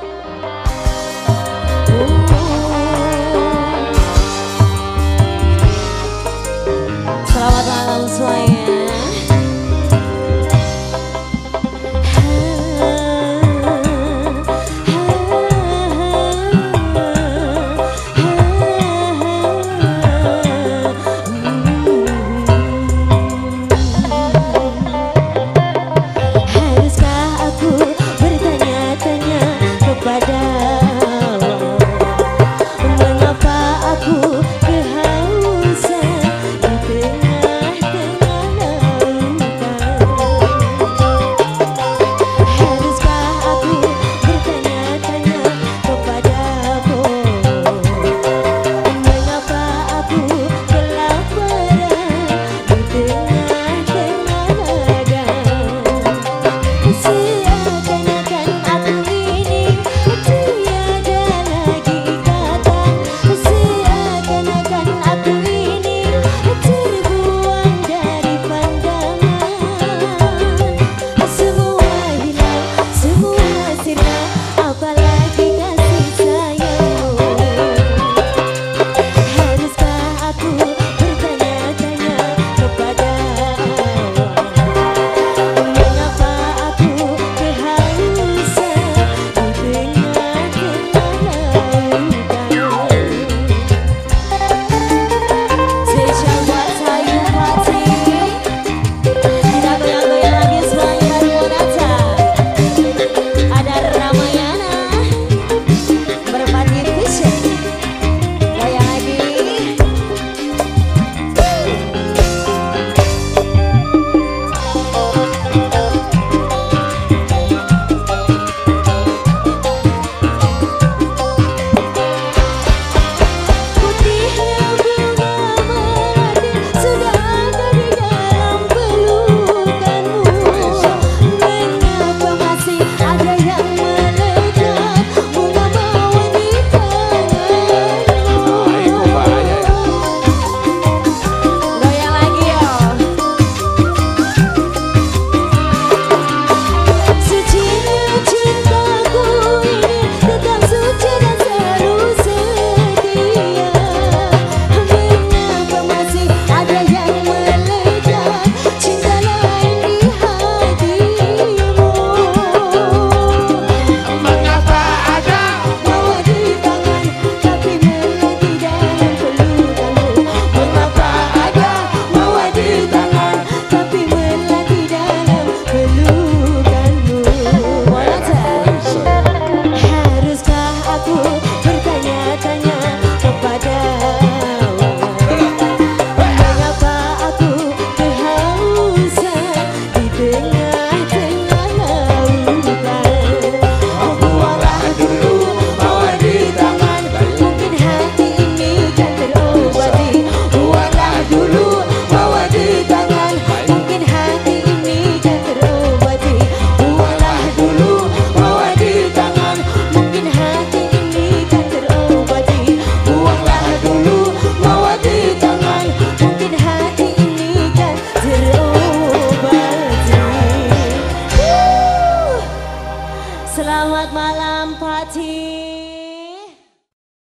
Bye. Selamat malam Fatih.